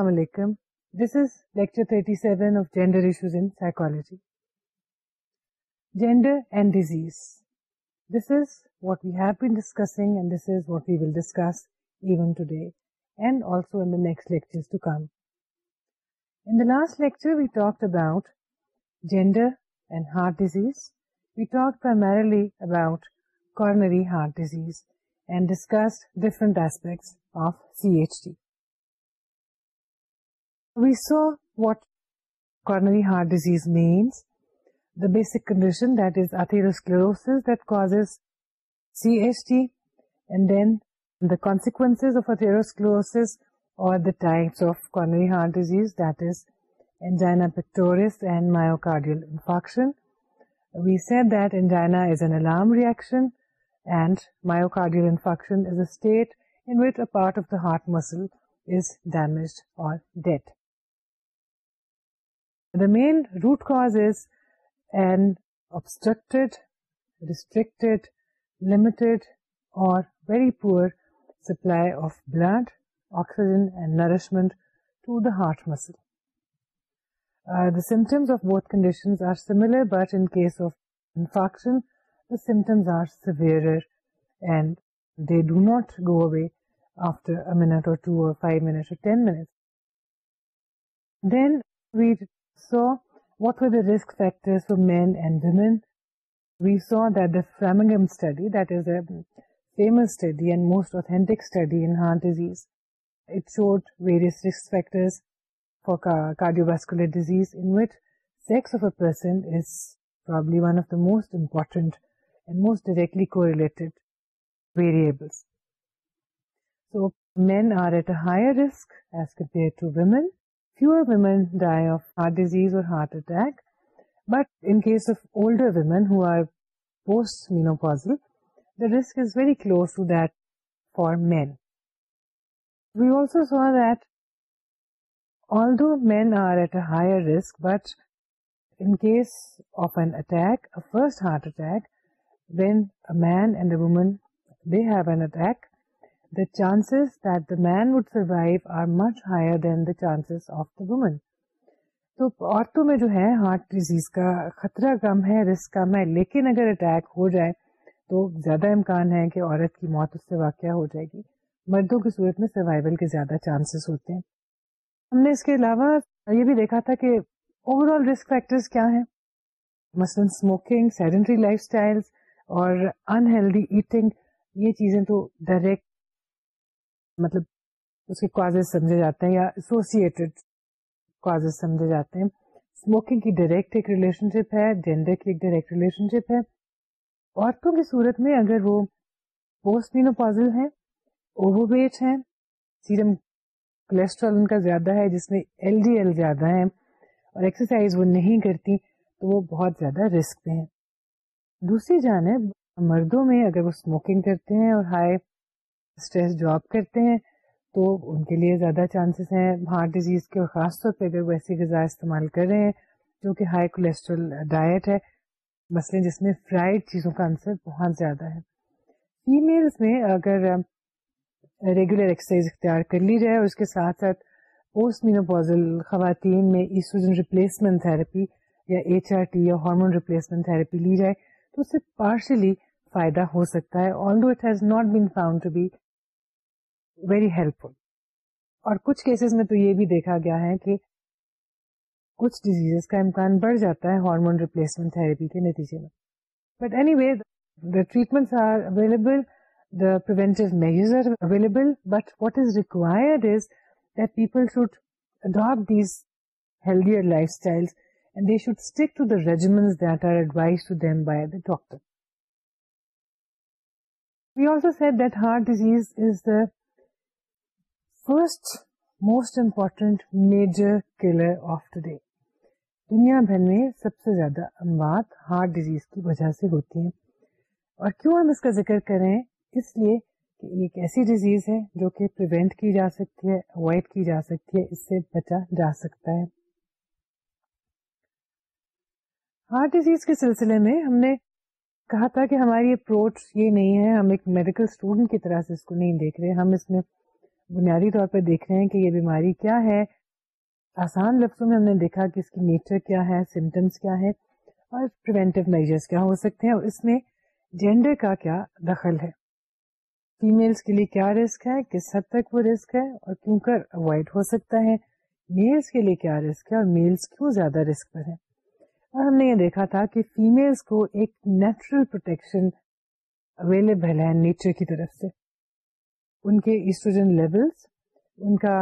السلام علیکم this is lecture of gender issues in last and heart disease we and discuss of C H D We saw what coronary heart disease means, the basic condition that is atherosclerosis that causes CHD, and then the consequences of atherosclerosis or the types of coronary heart disease, that is angina pectoris and myocardial infarction. We said that angina is an alarm reaction and myocardial infarction is a state in which a part of the heart muscle is damaged or dead. Main root cause is and restricted poor supply of blood oxygen heart muscles infection so what are the risk factor we saw the Framingham studies a famous studies studies risk factor vascular disease person easily most most directly کو so men are at a risk as compare fewer women die of heart disease or heart attack. But in case of older women who are postmenopausal, the risk is very close to that for men. We also saw that although men are at a higher risk, but in case of an attack, a first heart attack, when a man and a woman, they have an attack, men why much higher chance تو عورتوں میں جو ہے heart disease کا خطرہ کم کم ہے ہے رسک لیکن اگر اٹیک ہو جائے تو زیادہ امکان ہے کہ عورت کی موت اس سے واقع ہو جائے گی مردوں کی صورت میں سروائیول کے زیادہ چانسز ہوتے ہیں ہم نے اس کے علاوہ یہ بھی دیکھا تھا کہ اوور آل رسک فیکٹر کیا ہیں مثلاً اسموکنگ سیڈنٹری لائف اسٹائل اور انہیلدی ایٹنگ یہ چیزیں تو ڈائریکٹ مطلب اس کے کاز سمجھے جاتے ہیں یا کاز سمجھے جاتے ہیں اسموکنگ کی ڈائریکٹ ایک ریلیشن شپ ہے جینڈر کی ایک ڈائریکٹ ریلیشن شپ ہے عورتوں کی صورت میں اگر وہ پوسٹ ہیں ویٹ ہیں سیرم کولیسٹرول ان کا زیادہ ہے جس میں ایل ڈی ایل زیادہ ہے اور ایکسرسائز وہ نہیں کرتی تو وہ بہت زیادہ رسک پہ ہیں دوسری جانب مردوں میں اگر وہ اسموکنگ کرتے ہیں اور ہائی اسٹریس جاب کرتے ہیں تو ان کے لیے زیادہ چانسز ہیں ہارٹ ڈیزیز کے اور خاص طور پہ اگر وہ ایسی غذا استعمال کر رہے ہیں جو کہ ہائی کولیسٹرول ڈائٹ ہے مسئلہ جس میں فرائیڈ چیزوں کا آنسر بہت زیادہ ہے فیمل میں اگر ریگولر ایکسرسائز اختیار کر لی جائے اور اس کے ساتھ ساتھ پوسٹ مینوپوزل خواتین میں ایسوجن ریپلیسمنٹ تھراپی یا ایچ آر ٹی یا ہارمون ریپلیسمنٹ تھراپی لی جائے تو اس سے پارشلی فائدہ ہو سکتا ہے all it has not been found to be very helpful اور کچھ کیسز میں تو یہ بھی دیکھا گیا ہے کہ کچھ ڈیزیز کا امکان بڑھ جاتا ہے ہارمون ریپلیسمنٹ تھراپی کے نتیجے میں but anyway the treatment are available the preventive measures are available but what is required is that people should adopt these healthier lifestyle and they should stick to the regiment that are advise to them by the doctor we also said that heart disease is the first most important major killer of today دنیا بھر میں سب سے زیادہ اموات heart disease کی وجہ سے ہوتی ہیں اور کیوں ہم اس کا ذکر کر رہے ہیں اس لیے کہ ایک ایسی ڈیزیز ہے جو کہ پروینٹ کی جا سکتی ہے اوائڈ کی جا سکتی ہے اس سے بچا جا سکتا ہے ہارٹ ڈیزیز کے سلسلے میں ہم نے کہا تھا کہ ہماری اپروچ یہ نہیں ہے ہم ایک میڈیکل اسٹوڈنٹ کی طرح سے اس کو نہیں دیکھ رہے ہم اس میں بنیادی طور پر دیکھ رہے ہیں کہ یہ بیماری کیا ہے آسان لفظوں میں ہم نے دیکھا کہ اس کی نیچر کیا ہے سمٹمس کیا ہے اور پروینٹیو میجرس کیا ہو سکتے ہیں اور اس میں جینڈر کا کیا دخل ہے فیملس کے لیے کیا رسک ہے کس حد تک وہ رسک ہے اور کیوں کر اوائڈ ہو سکتا ہے میلس کے لیے کیا رسک ہے اور میلس کیوں زیادہ رسک پر ہے اور ہم نے یہ دیکھا تھا کہ فیملس کو ایک نیچرل پروٹیکشن اویلیبل ہے نیچر کی طرف سے ان کے ایسٹروجن لیولس ان کا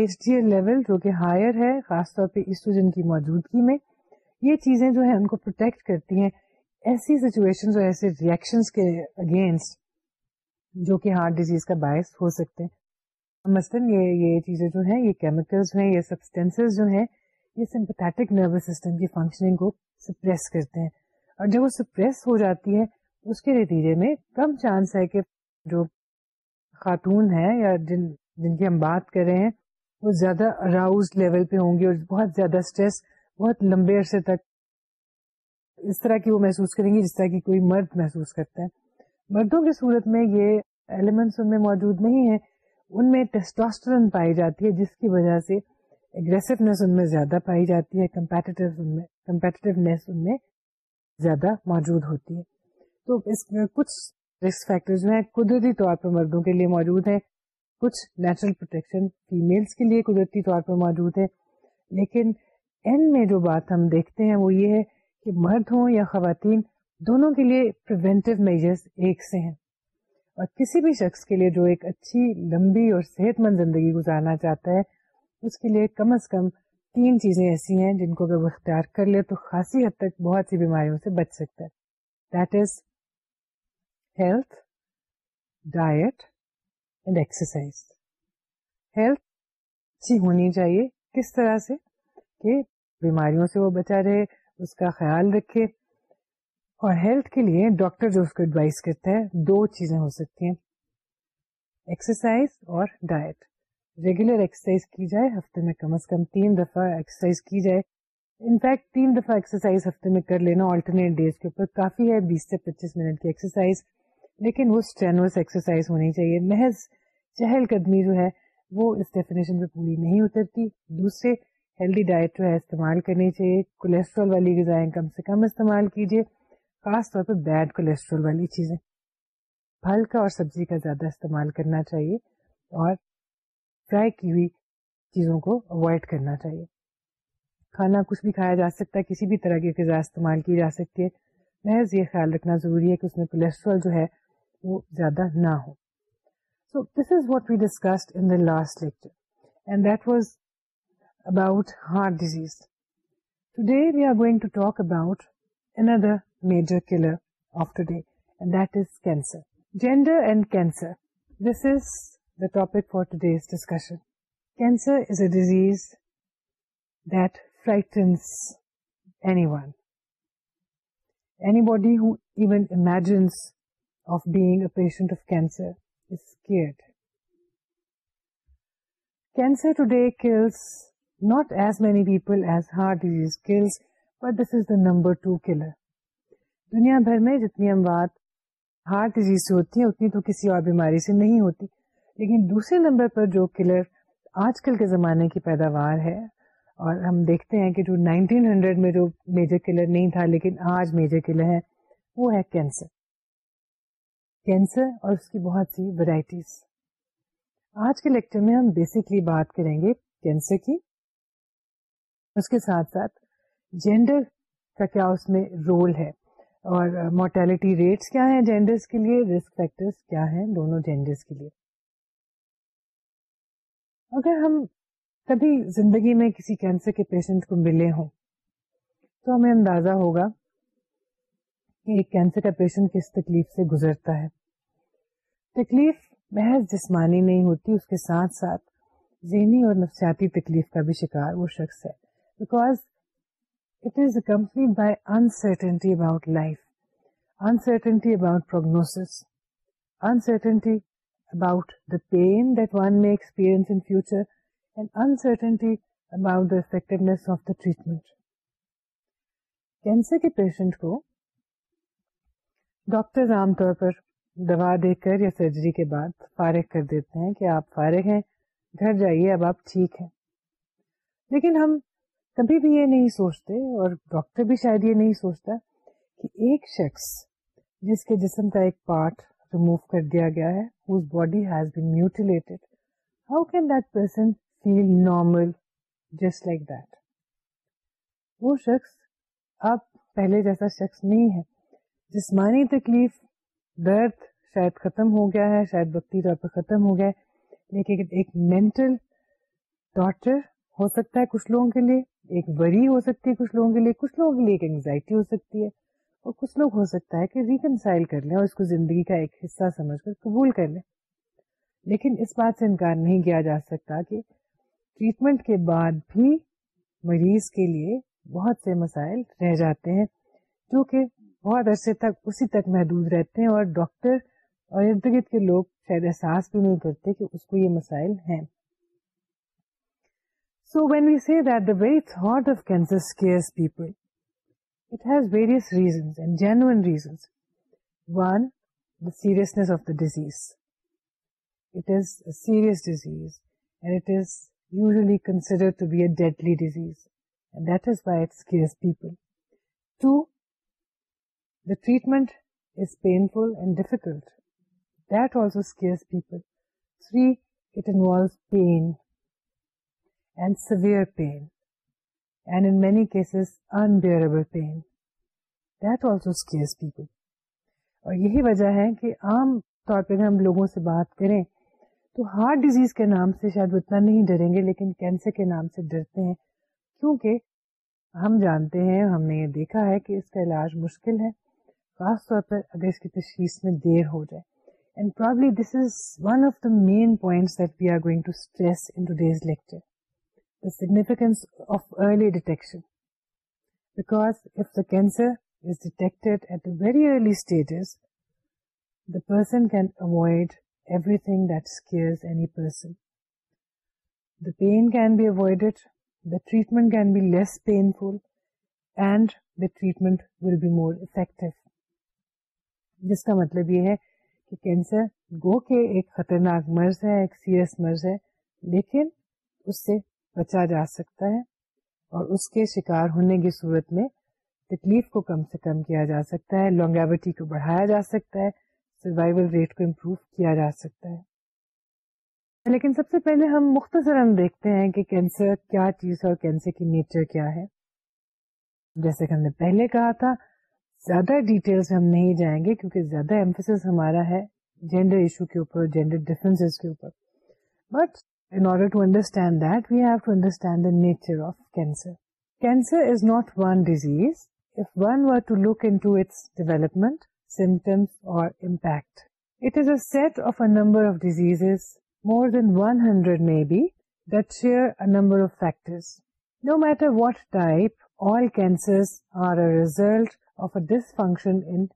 ایچ ڈی ایل لیول جو کہ ہائر ہے خاص طور پہ ایسٹروجن کی موجودگی میں یہ چیزیں جو ہیں ان کو پروٹیکٹ کرتی ہیں ایسی سچویشن اور ایسے ریئیکشن کے اگینسٹ جو کہ ہارٹ ڈیزیز کا باعث ہو سکتے ہیں مثلاً یہ یہ چیزیں جو ہیں یہ کیمیکلز ہیں یہ سبسٹینسز جو ہیں یہ سمپتھیٹک نروس سسٹم کی فنکشننگ کو سپریس کرتے ہیں اور جب وہ سپریس ہو جاتی ہے اس کے نتیجے میں کم چانس ہے کہ جو خاتون ہیں یا جن جن کی ہم بات کر رہے ہیں وہ زیادہ اراؤز لیول پہ ہوں گی اور بہت بہت زیادہ لمبے عرصے تک اس طرح کی وہ محسوس کریں گی جس طرح کی کوئی مرد محسوس کرتا ہے مردوں کی صورت میں یہ ایلیمنٹس ان میں موجود نہیں ہے ان میں ٹیسٹوسٹرن پائی جاتی ہے جس کی وجہ سے اگریسونیس ان میں زیادہ پائی جاتی ہے کمپیٹیونیس ان میں زیادہ موجود ہوتی ہے تو اس کچھ رسک فیکٹرز جو ہیں قدرتی طور پر مردوں کے لیے موجود ہیں کچھ نیچرل پروٹیکشن فیمیلس کے لیے قدرتی طور پر موجود ہے لیکن میں جو بات ہم دیکھتے ہیں وہ یہ ہے کہ مرد ہوں یا خواتین دونوں کے لیے ایک سے ہیں اور کسی بھی شخص کے لیے جو ایک اچھی لمبی اور صحت مند زندگی گزارنا چاہتا ہے اس کے لیے کم از کم تین چیزیں ایسی ہیں جن کو اگر وہ اختیار کر لے تو خاصی حد تک بہت سی بیماریوں سے بچ سکتا ہے that is health diet and exercise اچھی ہونی چاہیے کس طرح سے کہ بیماریوں سے وہ بچا رہے اس کا خیال رکھے اور ہیلتھ کے لیے ڈاکٹر جو اس کو ایڈوائز کرتا ہے دو چیزیں ہو سکتی ہیں ایکسرسائز اور ڈائٹ ریگولر ایکسرسائز کی جائے ہفتے میں کم از کم تین دفعہ ایکسرسائز کی جائے انفیکٹ تین دفعہ ایکسرسائز ہفتے میں کر لینا آلٹرنیٹ ڈیز کے اوپر کافی ہے بیس سے پچیس منٹ کی ایکسرسائز لیکن وہ اسٹرینوس ایکسرسائز ہونی چاہیے محض چہل قدمی جو ہے وہ اس ڈیفینیشن پہ پوری نہیں اترتی دوسرے ہیلدی ڈائٹ جو ہے استعمال کرنی چاہیے کولیسٹرول والی غذائیں کم سے کم استعمال کیجیے خاص طور پہ بیڈ کولیسٹرول والی چیزیں پھل کا اور سبزی کا زیادہ استعمال کرنا چاہیے اور فرائی کی ہوئی چیزوں کو اوائڈ کرنا چاہیے کھانا کچھ بھی کھایا جا سکتا ہے کسی بھی طرح کی غذا استعمال کی جا سکتی ہے محض یہ خیال رکھنا ضروری ہے کہ اس میں کولیسٹرول جو ہے وہ زیادہ نہ ہو so this is what we discussed in the last lecture and that was about heart disease today we are going to talk about another major killer of today and that is cancer gender and cancer this is the topic for today's discussion cancer is a disease that frightens anyone anybody who even imagines patient of cancer kills not as many people دنیا بھر میں جتنی اموات heart disease سے ہوتی ہیں اتنی تو کسی اور بیماری سے نہیں ہوتی لیکن دوسرے نمبر پر جو کلر آج کل کے زمانے کی پیداوار ہے اور ہم دیکھتے ہیں کہ جو 1900 میں جو میجر کلر نہیں تھا لیکن آج میجر کلر ہے وہ ہے کینسر کینسر اور اس کی بہت سی ویرائٹیز آج کے لیکچر میں ہم بیسکلی بات کریں گے کینسر کی اس کے ساتھ ساتھ جینڈر کا کیا اس میں رول ہے اور مورٹیلٹی ریٹس کیا ہیں جینڈرس کے لیے رسک فیکٹرز کیا ہیں دونوں جینڈرس کے لیے اگر ہم کبھی زندگی میں کسی کینسر کے پیشنٹ کو ملے ہوں تو ہمیں اندازہ ہوگا کہ ایک کینسر کا پیشنٹ کس تکلیف سے گزرتا ہے تکلیف محض جسمانی نہیں ہوتی اس کے ساتھ ساتھ ذہنی اور نفسیاتی تکلیف کا بھی شکار وہ شخص ہے because it is accompany by uncertainty about life uncertainty about prognosis uncertainty about the pain that one may experience in future and uncertainty about the effectiveness of the treatment cancer کے پیشنٹ کو doctor عام طور پر دوا دے کر یا surgery کے بعد فارغ کر دیتے ہیں کہ آپ فارغ ہیں گھر جائیے اب آپ ٹھیک ہیں لیکن ہم کبھی بھی یہ نہیں سوچتے اور ڈاکٹر بھی شاید یہ نہیں سوچتا کہ ایک شخص جس کے جسم کا ایک پارٹ ریمو کر دیا گیا ہے وہ شخص اب پہلے جیسا شخص نہیں ہے جسمانی تکلیف درد شاید ختم ہو گیا ہے شاید وقتی طور پہ ختم ہو گیا ہے لیکن ایک مینٹل ٹارچر ہو سکتا ہے کچھ لوگوں کے لیے ایک وری ہو سکتی ہے کچھ لوگوں کے لیے کچھ لوگوں کے لیے ایک انگزائٹی ہو سکتی ہے اور کچھ لوگ ہو سکتا ہے کہ ریکنسائل کر لیں اور اس کو زندگی کا ایک حصہ سمجھ کر قبول کر لیں لیکن اس بات سے انکار نہیں کیا جا سکتا کہ ٹریٹمنٹ کے بعد بھی مریض کے لیے بہت سے مسائل رہ جاتے ہیں جو کہ بہت عرصے تک اسی تک محدود رہتے ہیں اور ڈاکٹر اور ارد گرد کے لوگ شاید احساس بھی نہیں کرتے کہ اس کو یہ مسائل ہیں so when we see that the very thought of cancer care people it has various reasons and genuine reasons one the seriousness of the disease it is a serious disease and it is usually consider to be a deadly disease that is by its care people painful and difficult. That also scares people. Three, it involves pain and severe pain and in many cases unbearable pain. That also scares people. اور یہی وجہ ہے کہ عام طور پہ ہم لوگوں سے بات کریں تو ہارٹ ڈیزیز کے نام سے شاید اتنا نہیں ڈریں گے لیکن کینسر کے نام سے ڈرتے ہیں کیونکہ ہم جانتے ہیں ہم نے دیکھا ہے کہ اس کا علاج مشکل ہے خاص طور پر اگر اس کی تشخیص میں دیر ہو جائے and the main point of early the treatment can be less painful and the treatment will be more effective جس کا مطلب یہ ہے کہ کینسر گو کے ایک خطرناک مرض ہے ایک سیریس مرض ہے لیکن اس سے بچا جا سکتا ہے اور اس کے شکار ہونے کی صورت میں تکلیف کو کم سے کم کیا جا سکتا ہے لانگیوٹی کو بڑھایا جا سکتا ہے سروائول ریٹ کو امپروو کیا جا سکتا ہے لیکن سب سے پہلے ہم مختصر دیکھتے ہیں کہ کینسر کیا چیز ہے اور کینسر کی نیچر کیا ہے جیسے کہ ہم نے پہلے کہا تھا زیادہ ڈیٹیل ہم نہیں جائیں گے کیونکہ زیادہ امفیس ہمارا ہے جینڈر ایشو کے اوپر جینڈر ڈفرینس کے اوپر but in order to understand that we have to understand the nature of cancer cancer is not one disease if one were to to look in its development symptoms or impact it is a set of a number of disease more than one hundred may be that share a number of factors no matter what type all cancer are a result this that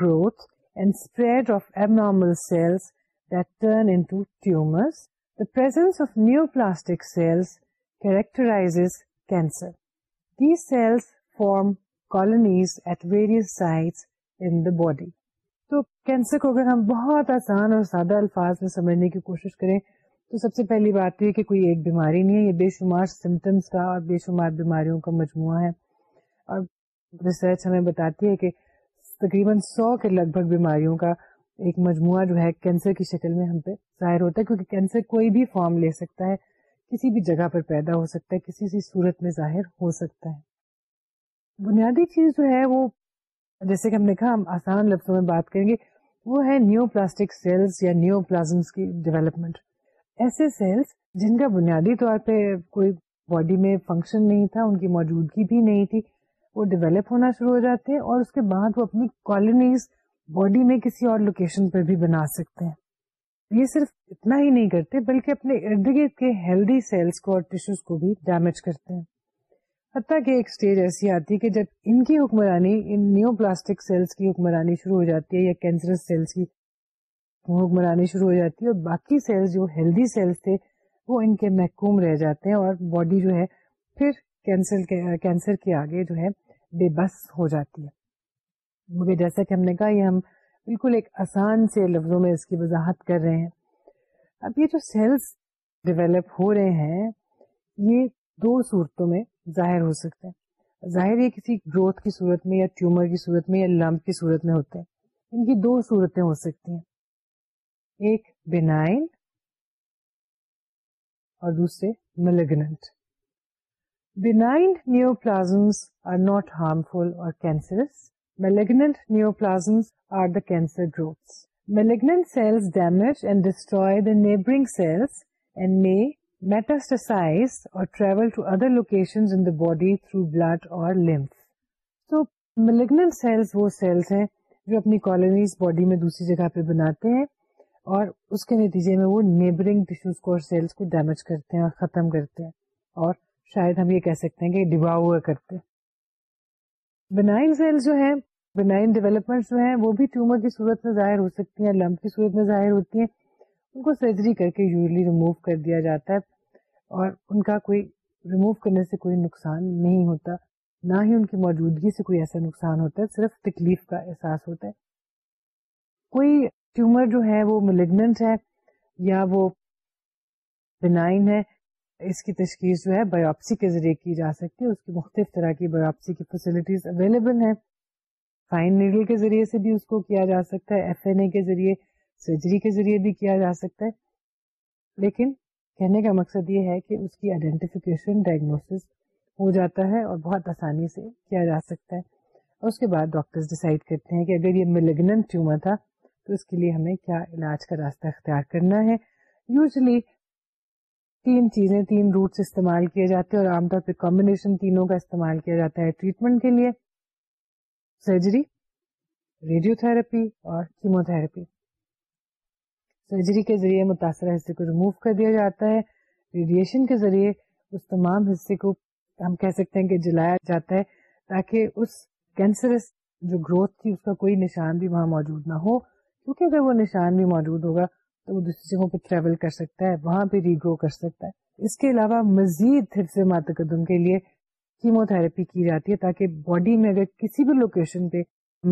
growth of ایب normal of neoplastic cells characterizes cancer These cells form colonies at various sites in the body تو cancer کو اگر ہم بہت آسان اور سادہ الفاظ میں سمجھنے کی کوشش کریں تو سب سے پہلی بات یہ کہ کوئی ایک بیماری نہیں ہے یہ بے شمار سمٹمس کا اور بے شمار بیماریوں کا مجموعہ ہے اور ریسرچ ہمیں بتاتی ہے کہ تقریباً سو کے لگ بھگ بیماریوں کا ایک مجموعہ جو ہے کینسر کی شکل میں ہم پہ ظاہر ہوتا ہے کیونکہ کینسر کوئی بھی فارم لے سکتا ہے کسی بھی جگہ پر پیدا ہو سکتا ہے کسی بھی صورت میں ظاہر ہو سکتا ہے بنیادی چیز جو ہے وہ جیسے کہ ہم نے کہا ہم آسان لفظوں میں بات کریں گے وہ ہے نیو پلاسٹک سیلس یا نیو پلازمس کی ڈیولپمنٹ ایسے سیلس جن کا بنیادی طور پہ کوئی باڈی میں فنکشن نہیں تھا ان کی موجودگی بھی نہیں تھی وہ ڈیولپ ہونا شروع ہو جاتے ہیں اور اس کے بعد وہ اپنی کالونیز باڈی میں کسی اور لوکیشن پر بھی بنا سکتے ہیں یہ صرف اتنا ہی نہیں کرتے بلکہ اپنے ارد گرد کے ہیلدی سیلس کو اور ٹیشوز کو بھی ڈیمیج کرتے ہیں حتیٰ کہ ایک سٹیج ایسی آتی ہے کہ جب ان کی حکمرانی ان نیو پلاسٹک سیلس کی حکمرانی شروع ہو جاتی ہے یا کینسرس سیلس کی حکمرانی شروع ہو جاتی ہے اور باقی سیلس جو ہیلدی سیلس تھے وہ ان کے محکوم رہ جاتے ہیں اور باڈی جو ہے پھر کینسر کینسر کے آگے جو ہے بے بس ہو جاتی ہے مگر جیسا کہ ہم نے کہا یہ ہم بالکل ایک آسان سے لفظوں میں اس کی وضاحت کر رہے ہیں اب یہ جو سیلس ڈیولپ ہو رہے ہیں یہ دو صورتوں میں ظاہر ہو سکتے ہیں ظاہر یہ کسی گروتھ کی صورت میں یا ٹیومر کی صورت میں یا لمب کی صورت میں ہوتے ہیں ان کی دو صورتیں ہو سکتی ہیں ایک بینائن اور دوسرے malignant benign neoplasms are not harmful or cancerous malignant neoplasms are the cancer groups malignant cells damage and destroy neighbouring cells and may or travel to other location in the body through blood or lymph تو ملگن sales وہ cells ہیں جو اپنی colonies body میں دوسری جگہ پہ بناتے ہیں اور اس کے نتیجے میں وہ نیبرنگ ٹیشوز کو اور سیلس کو ڈیمیج کرتے ہیں اور ختم کرتے ہیں اور شاید ہم یہ کہہ سکتے ہیں کہ ڈبا ہوا کرتے ہیں سیلس جو جو ہیں ہیں وہ بھی ٹیومر کی صورت میں ظاہر ہو سکتی ہیں لمب کی صورت میں ظاہر ہوتی ہیں ان کو سرجری کر کے یوزلی ریموو کر دیا جاتا ہے اور ان کا کوئی ریموو کرنے سے کوئی نقصان نہیں ہوتا نہ ہی ان کی موجودگی سے کوئی ایسا نقصان ہوتا ہے صرف تکلیف کا احساس ہوتا ہے کوئی ٹیومر جو ہے وہ ملیگنٹ ہے یا وہ بینائن ہے اس کی تشخیص جو ہے بایوپسی کے ذریعے کی جا سکتی ہے اس کی مختلف طرح کی بایوپسی کی فیسلٹیز اویلیبل ہیں فائن نیڈل کے ذریعے سے بھی اس کو کیا جا سکتا ہے ایف این اے کے ذریعے سرجری کے ذریعے بھی کیا جا سکتا ہے لیکن کہنے کا مقصد یہ ہے کہ اس کی آئیڈینٹیفیکیشن ڈائگنوسس ہو جاتا ہے اور بہت آسانی سے کیا جا سکتا ہے اور اس کے بعد ڈاکٹرز ڈیسائیڈ کرتے ہیں کہ اگر یہ ملیگننٹ ٹیومر تھا تو اس کے لیے ہمیں کیا علاج کا راستہ اختیار کرنا ہے یوزلی تین چیزیں تین روٹس استعمال کیے جاتے ہیں اور عام طور پہ کمبنیشن تینوں کا استعمال کیا جاتا ہے ٹریٹمنٹ کے لیے سرجری ریڈیو تھراپی اور کیمو تھراپی سرجری کے ذریعے متاثرہ حصے کو ریموو کر دیا جاتا ہے ریڈیشن کے ذریعے اس تمام حصے کو ہم کہہ سکتے ہیں کہ جلایا جاتا ہے تاکہ اس کینسرس جو گروتھ تھی اس کا کوئی نشان بھی وہاں موجود نہ ہو کیونکہ اگر وہ نشان بھی موجود ہوگا تو وہ دوسری جگہوں پہ ٹریول کر سکتا ہے وہاں پہ ری گرو کر سکتا ہے اس کے علاوہ مزید ماتقدم کے لیے کیمو تھراپی کی جاتی ہے تاکہ باڈی میں اگر کسی بھی لوکیشن پہ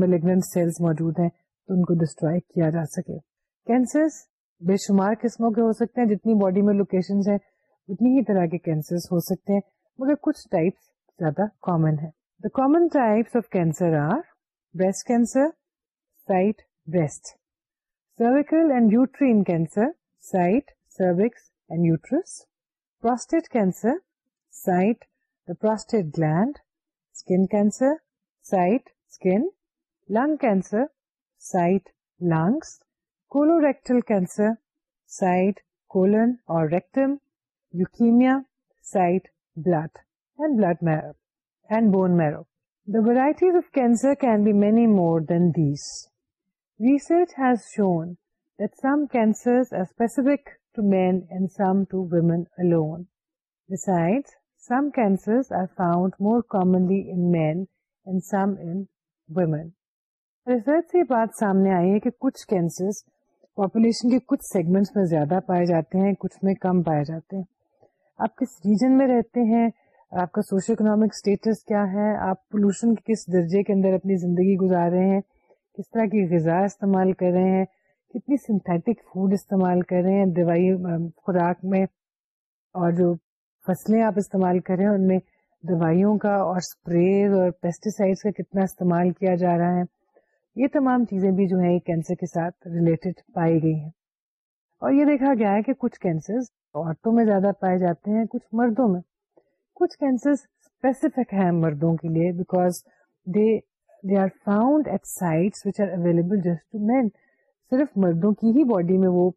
ملیگنٹ سیلس موجود ہیں تو ان کو ڈسٹرائے کیا جا سکے کینسرس بے شمار قسموں کے ہو سکتے ہیں جتنی باڈی میں لوکیشن ہیں اتنی ہی طرح کے کینسر ہو سکتے ہیں مگر کچھ ٹائپس زیادہ کامن ہے the common types of cancer are breast cancer site breast cervical colorectal site colon or rectum leukaemia varieties of cancer can be many more than these research سم سامنے آئی ہے کہ کچھ کینسرس پاپولیشن کے کچھ segments میں زیادہ پائے جاتے ہیں کچھ میں کم پائے جاتے ہیں آپ کس ریجن میں رہتے ہیں آپ کا سوشو اکنامک اسٹیٹس کیا ہے آپ پولوشن کے کس درجے کے اندر اپنی زندگی رہے ہیں کس طرح کی غذا استعمال کر رہے ہیں کتنی سنتھیٹک فوڈ استعمال کر رہے ہیں دوائی خوراک میں اور جو فصلیں آپ استعمال کر رہے ہیں ان میں دوائیوں کا اور اسپریز اور پیسٹیسائڈ کا کتنا استعمال کیا جا رہا ہے یہ تمام چیزیں بھی جو یہ کینسر کے ساتھ ریلیٹڈ پائی گئی ہیں اور یہ دیکھا گیا ہے کہ کچھ کینسر عورتوں میں زیادہ پائے جاتے ہیں کچھ مردوں میں کچھ کینسر اسپیسیفک ہیں مردوں کے لیے بیکاز دے صرف مردوں کی ہی باڈی میں وہ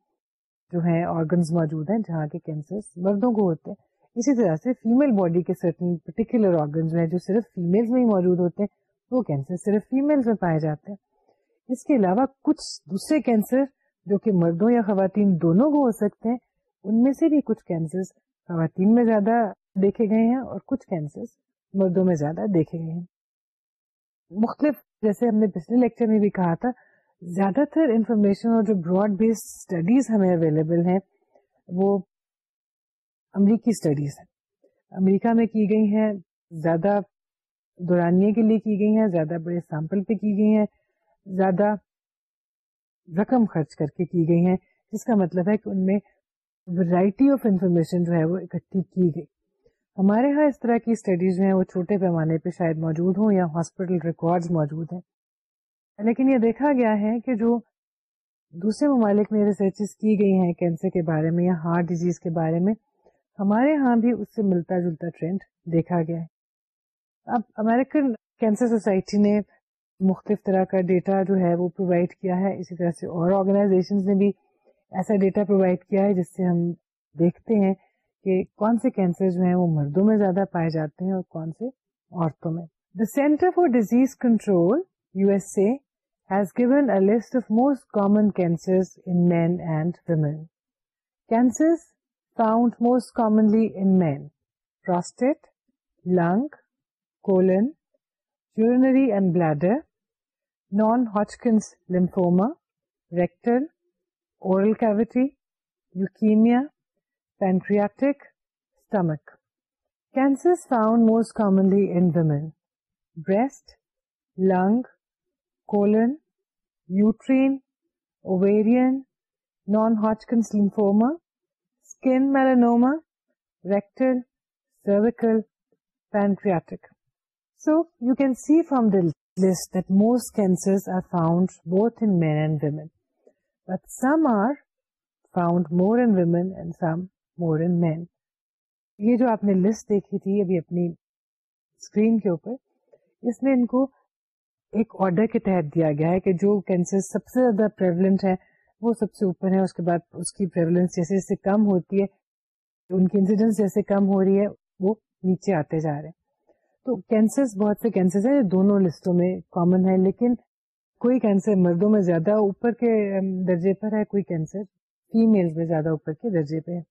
جو ہے آرگنز موجود ہیں جہاں کے کینسر مردوں کو ہوتے ہیں اسی طرح سے فیمل باڈی کے سرٹن پرٹیکولر آرگنز ہیں جو صرف فیمل میں ہی موجود ہوتے ہیں وہ کینسر صرف فیمل میں پائے جاتے ہیں اس کے علاوہ کچھ دوسرے کینسر جو کہ مردوں یا خواتین دونوں کو ہو سکتے ہیں ان میں سے بھی کچھ کینسر خواتین میں زیادہ دیکھے گئے ہیں اور کچھ کینسر مردوں میں زیادہ دیکھے گئے ہیں مختلف جیسے ہم نے پچھلے لیکچر میں بھی کہا تھا زیادہ تر انفارمیشن اور جو براڈ بیس اسٹڈیز ہمیں اویلیبل ہیں وہ امریکی اسٹڈیز ہیں امریکہ میں کی گئی ہیں زیادہ دورانیے کے لیے کی گئی ہیں زیادہ بڑے سیمپل پہ کی گئی ہیں زیادہ رقم خرچ کر کے کی گئی ہیں جس کا مطلب ہے کہ ان میں ورائٹی آف انفارمیشن جو ہے وہ اکٹھی کی گئی ہمارے ہاں اس طرح کی اسٹڈیز جو ہیں وہ چھوٹے پیمانے پہ شاید موجود ہوں یا ہاسپٹل موجود ہیں لیکن یہ دیکھا گیا ہے کہ جو دوسرے ممالک میں ریسرچز کی گئی ہیں کینسر کے بارے میں یا ہارٹ ڈیزیز کے بارے میں ہمارے ہاں بھی اس سے ملتا جلتا ٹرینڈ دیکھا گیا ہے اب امیرکن کینسر سوسائٹی نے مختلف طرح کا ڈیٹا جو ہے وہ پرووائڈ کیا ہے اسی طرح سے اور آرگنائزیشن نے بھی ایسا ڈیٹا پرووائڈ کیا ہے جس سے ہم دیکھتے ہیں کہ کون سے کینسر جو ہیں وہ مردوں میں زیادہ پائے جاتے ہیں اور کون سے عورتوں میں the centre for disease control U S A has given a list of most common cancer in men and women cancer found most commonly in men prostate lung colon urinary and bladder non Hodgkin's lymphoma rectal oral cavity leukaemia pancreatic stomach کی so you can see from this most men and women some are more in some more men یہ جو آپ نے list دیکھی تھی ابھی اپنی screen کے اوپر اس میں ان کو ایک آرڈر کے تحت دیا گیا ہے کہ جو کینسر سب سے زیادہ پریولنٹ ہے وہ سب سے اوپر ہے اس کے بعد اس کی پریولنس جیسے جیسے کم ہوتی ہے ان کی انسیڈنس جیسے کم ہو رہی ہے وہ نیچے آتے جا رہے ہیں تو کینسر بہت سے کینسر ہیں دونوں لسٹوں میں کامن ہے لیکن کوئی کینسر مردوں میں زیادہ اوپر کے درجے پر ہے کوئی کینسر فیمل میں زیادہ اوپر کے درجے پہ ہے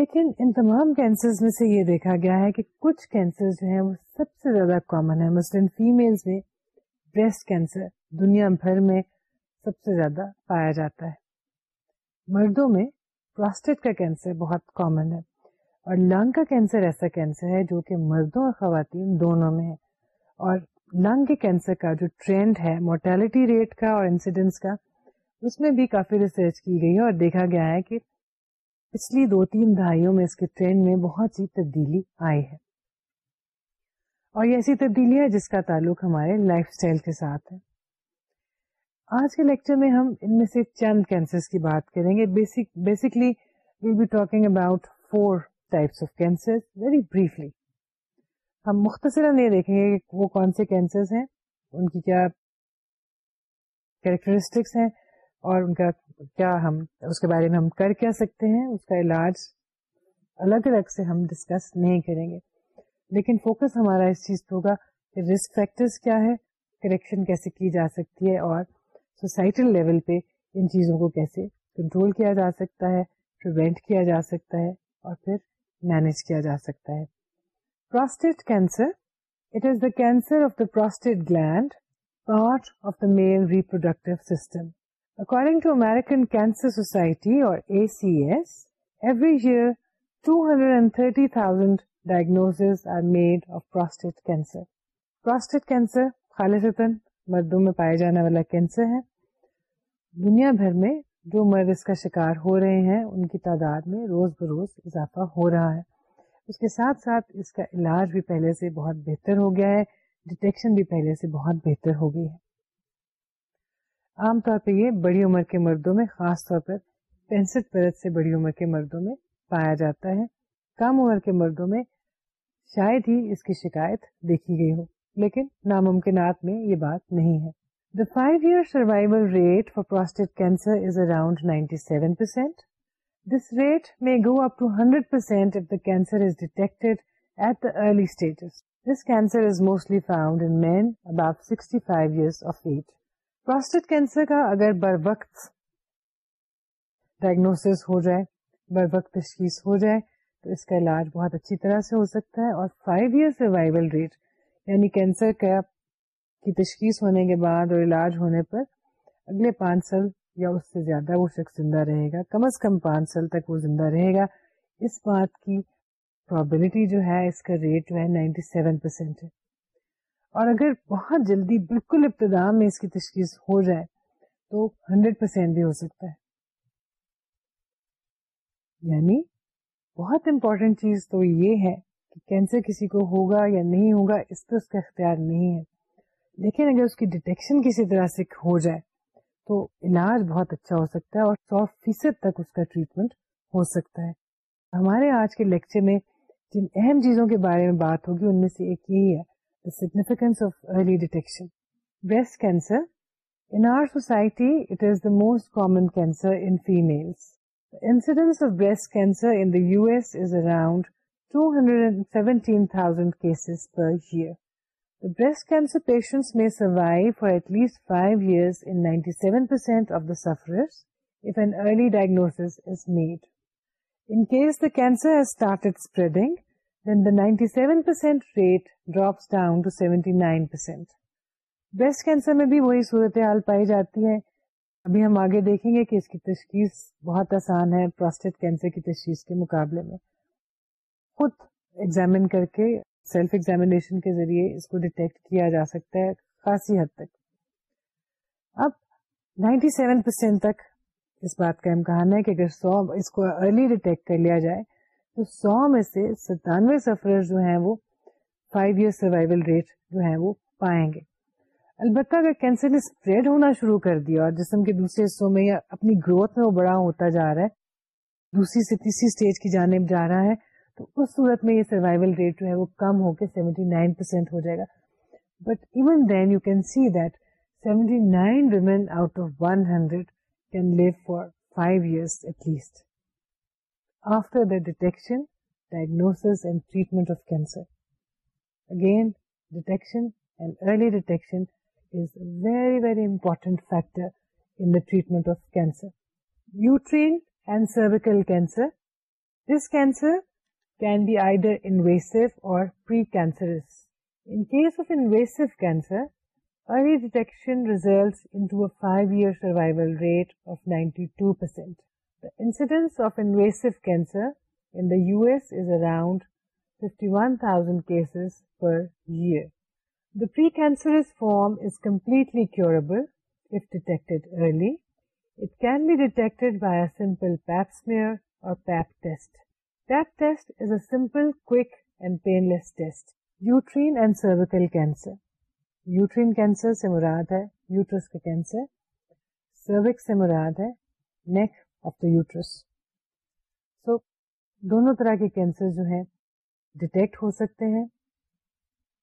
لیکن ان تمام کینسر میں سے یہ دیکھا گیا ہے کہ کچھ کینسر جو ہیں وہ سب سے زیادہ کامن ہے مسلم فیمیلز میں بریسٹ کینسر دنیا بھر میں سب سے زیادہ پایا جاتا ہے مردوں میں پلاسٹک کا کینسر بہت کامن ہے اور لنگ کا کینسر ایسا کینسر ہے جو کہ مردوں اور خواتین دونوں میں ہے اور لنگ کے کینسر کا جو ٹرینڈ ہے مورٹیلٹی ریٹ کا اور انسیڈنس کا اس میں بھی کافی ریسرچ کی گئی ہے اور دیکھا گیا ہے کہ پچھلی دو تین دہائیوں میں اس کے ٹرینڈ میں بہت سی تبدیلی آئی ہے اور یہ ایسی تبدیلی ہے جس کا تعلق ہمارے لائف سٹائل کے ساتھ ہے آج کے لیکچر میں ہم ان میں سے چند کینسرز کی بات کریں گے basically we'll be talking about four types of cancer very briefly ہم مختصرا نہیں دیکھیں گے کہ وہ کون سے کینسر ہیں ان کی کیا کیریکٹرسٹکس ہیں اور ان کا کیا ہم اس کے بارے میں ہم کر کیا سکتے ہیں اس کا علاج الگ الگ سے ہم ڈسکس نہیں کریں گے لیکن فوکس ہمارا اس چیز پہ ہوگا کہ رسک کیا ہے کریکشن کیسے کی جا سکتی ہے اور سوسائٹل لیول پہ ان چیزوں کو کیسے کنٹرول کیا جا سکتا ہے پروینٹ کیا جا سکتا ہے اور پھر مینج کیا جا سکتا ہے prostate cancer it is the cancer of the prostate gland part of the main reproductive system according to American Cancer Society اور A C S 230,000 two hundred and thirty thousand cancer. Are made of prostate cancer prostate cancer خالص مردوں میں پائے جانے والا cancer ہے دنیا بھر میں جو مرد اس کا شکار ہو رہے ہیں ان کی تعداد میں روز بروز اضافہ ہو رہا ہے اس کے ساتھ ساتھ اس کا علاج بھی پہلے سے بہت بہتر ہو گیا ہے ڈیٹیکشن بھی پہلے سے بہت بہتر ہو گئی ہے عام طور پہ یہ بڑی عمر کے مردوں میں خاص طور پر پینسٹھ برس سے بڑی عمر کے مردوں میں پایا جاتا ہے کم عمر کے مردوں میں شاید ہی اس کی شکایت دیکھی گئی ہو لیکن ناممکنات میں یہ بات نہیں ہے the five year survival rate for prostate cancer is around ninety seven percent this rate may go up to hundred percent if the cancer is detected at the early stages this cancer is mostly found in men about sixty five years of age prostate cancer کا اگر بر وقت diagnosis ہو جائے بر وقت تشخیص ہو جائے تو اس کا علاج بہت اچھی طرح سے ہو سکتا ہے اور فائیو ایئر سروائول ریٹ یعنی کینسر کا کی تشخیص ہونے کے بعد اور علاج ہونے پر اگلے پانچ سال یا اس سے زیادہ وہ شخص زندہ رہے گا کم از کم پانچ سال تک وہ زندہ رہے گا اس بات کی پرابلٹی جو ہے اس کا ریٹ جو ہے نائنٹی سیون پرسینٹ ہے اور اگر بہت جلدی بالکل ابتدا میں اس کی تشخیص ہو جائے تو ہنڈریڈ پرسینٹ بھی ہو سکتا ہے یعنی بہت امپورٹینٹ چیز تو یہ ہے کہ کینسر کسی کو ہوگا یا نہیں ہوگا اس پہ اس کا اختیار نہیں ہے لیکن اگر اس کی ڈیٹیکشن کسی طرح سے ہو جائے تو علاج بہت اچھا ہو سکتا ہے اور سو فیصد تک اس کا ٹریٹمنٹ ہو سکتا ہے ہمارے آج کے لیکچر میں جن اہم چیزوں کے بارے میں بات ہوگی ان میں سے ایک یہی ہے significance early detection thousand cases breast کی survive for at least fifty sevens and early diagnose made in the cancer ninety seven percent rate drops down to ninety breast cancer میں بھی وہی صورتحال پائی جاتی ہے ابھی ہم آگے دیکھیں گے کہ اس کی تشخیص بہت آسان ہے پروسٹیٹ کینسر کی تشخیص کے مقابلے میں خود ایگزامن کر کے سیلف ایگزامینیشن کے ذریعے اس کو ڈیٹیکٹ کیا جا سکتا ہے خاصی حد تک اب 97% تک اس بات کا امکان ہے کہ اگر سو اس کو ارلی ڈیٹیکٹ کر لیا جائے تو سو میں سے ستانوے سفر جو ہیں وہ فائیو ایئر سروائول ریٹ جو ہے وہ پائیں گے البتہ اگر کینسر نے اسپریڈ ہونا شروع کر دیا اور جسم کے دوسرے حصوں میں یا اپنی گروتھ میں وہ بڑا ہوتا جا رہا ہے دوسری سے تیسری اسٹیج کی جانب جا رہا ہے تو اس صورت میں یہ سروائول ریٹ جو ہے وہ کم ہو کے سیونٹی نائن پرسینٹ ہو جائے گا but even then you can see that seventy nine women out of one hundred can live for five years at least detection diagnosis and treatment again detection very very important factor uterine and cervical this cancer can be I درویس cancer early detection result survival incident of in case is around cases per یورسربل be detect بائیل اور Pap test Pap test is a simple painless test uterine and cervical cancer uterine cancer سے مراد ہے uterus کا cancer cervix سے مراد ہے neck of the uterus so دونوں طرح کے کینسر جو ہیں ڈیٹیکٹ ہو سکتے ہیں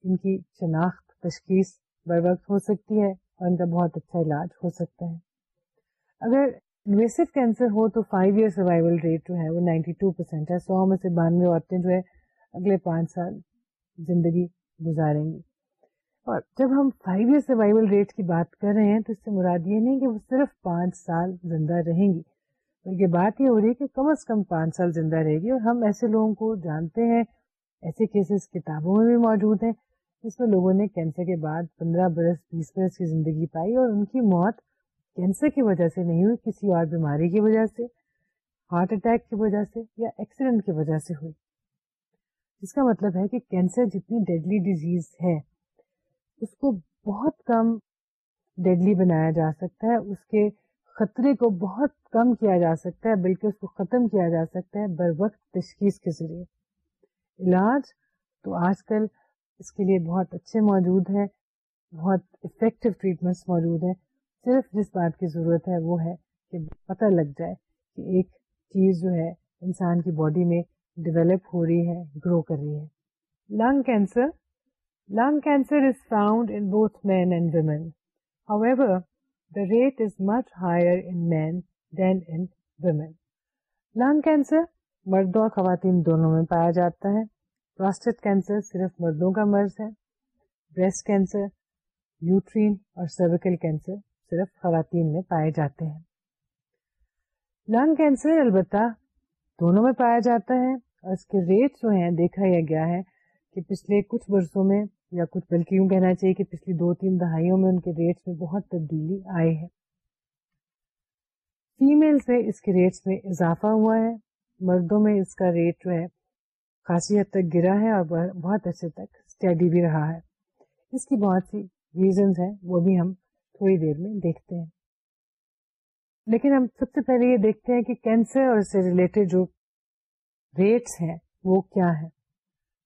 ان کی شناخت تشخیص بر وقت ہو سکتی ہے اور ان کا بہت اچھا علاج ہو سکتا ہے اگر انویسو کینسر ہو تو فائیو ایئر سروائول ریٹ جو ہے وہ نائنٹی ٹو پرسینٹ ہے سو میں سے بانوے عورتیں جو ہے اگلے پانچ سال زندگی گزاریں گی اور جب ہم فائیو ایئر سروائول ریٹ کی بات کر رہے ہیں تو اس سے مراد یہ نہیں کہ وہ صرف پانچ سال زندہ رہیں گی بلکہ بات یہ ہو رہی ہے کہ کم از کم پانچ سال زندہ رہے گی اور ہم ایسے لوگوں کو جانتے ہیں ایسے کیسز کتابوں میں بھی موجود ہیں جس میں لوگوں نے کینسر کے بعد پندرہ برس بیس برس کی زندگی پائی اور ان کی موت کینسر کی وجہ سے نہیں ہوئی کسی اور بیماری کی وجہ سے ہارٹ اٹیک کی وجہ سے یا ایکسیڈنٹ کی وجہ سے ہوئی جس کا مطلب ہے کہ کینسر جتنی ڈیڈلی ڈیزیز ہے اس کو بہت کم ڈیڈلی بنایا جا سکتا ہے اس کے خطرے کو بہت کم کیا جا سکتا ہے بلکہ اس کو ختم کیا جا سکتا ہے بر وقت تشخیص کے ذریعے علاج تو آج کل اس کے لیے بہت اچھے موجود ہیں بہت افیکٹو ٹریٹمنٹس موجود ہیں صرف جس بات کی ضرورت ہے وہ ہے کہ پتہ لگ جائے کہ ایک چیز جو ہے انسان کی باڈی میں ڈیولپ ہو رہی ہے گرو کر رہی ہے lung cancer lung cancer is found in both men and women rate is much higher lung cancer مردوں اور خواتین دونوں میں پایا جاتا ہے براسٹ کینسر صرف مردوں کا مرض ہے بریسٹ کینسر یوٹرین اور سرویکل کینسر صرف خواتین میں پائے جاتے ہیں لنگ کینسر البتہ دونوں میں پایا جاتا ہے اور اس کے ریٹ جو ہیں دیکھا یہ گیا ہے کہ پچھلے کچھ برسوں میں یا کچھ بلکہ یوں کہنا چاہیے کہ پچھلی دو تین دہائیوں میں ان کے ریٹس میں بہت تبدیلی آئی ہے فیمل سے اس کے ریٹس میں اضافہ ہوا ہے مردوں میں اس کا ریٹ جو ہے خاصی حد تک گرا ہے اور بہت عرصے تک اسٹڈی بھی رہا ہے اس کی بہت سی ریزنز ہیں وہ بھی ہم تھوڑی دیر میں دیکھتے ہیں لیکن ہم سب سے پہلے یہ دیکھتے ہیں کہ کینسر اور اس سے ریلیٹڈ جو ریٹس ہیں وہ کیا ہیں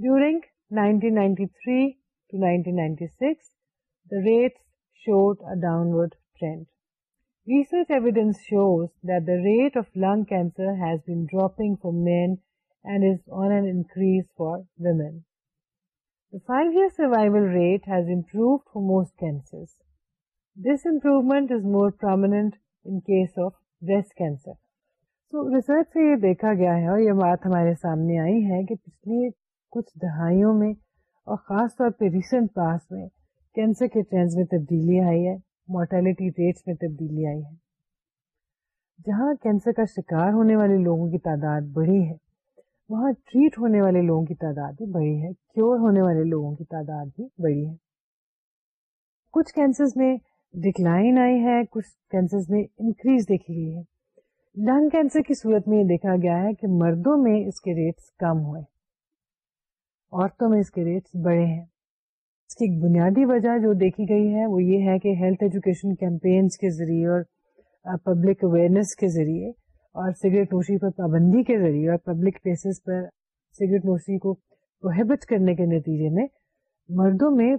During 1993 to 1996, the rates showed a downward trend. Research evidence shows that the rate of lung cancer has been dropping for men and is on an increase for women. The five-year survival rate has improved for most cancers. This improvement is more prominent in case of breast cancer. So, research سے یہ دیکھا گیا ہے اور یہ بات ہمارے سامنے آئی ہے کہ پچھلے کچھ دہائیوں میں اور خاص طور پہ ریسنٹ پاس میں کینسر کے ٹرینڈز میں تبدیلی آئی ہے مورٹیلٹی ریٹس میں تبدیلی آئی ہے جہاں کینسر کا شکار ہونے والے لوگوں کی تعداد بڑی ہے وہاں ٹریٹ ہونے والے لوگوں کی تعداد بھی بڑی ہے کیور ہونے والے لوگوں کی تعداد بھی بڑی ہے کچھ کینسر میں ڈکلائن آئی ہے کچھ کینسر میں انکریز دیکھی گئی ہے لنگ کینسر کی صورت میں یہ دیکھا گیا ہے کہ مردوں میں اس کے ریٹس کم ہوئے عورتوں میں اس کے ریٹس بڑھے ہیں اس کی ایک بنیادی وجہ جو دیکھی گئی ہے وہ یہ ہے کہ ہیلتھ ایجوکیشن کیمپینس کے ذریعے اور پبلک اویئرنیس کے ذریعے اور سگریٹ نوشی پر پابندی کے ذریعے اور پبلک پلیسز پر سگریٹ نوشی کو پروہیبٹ کرنے کے نتیجے میں مردوں میں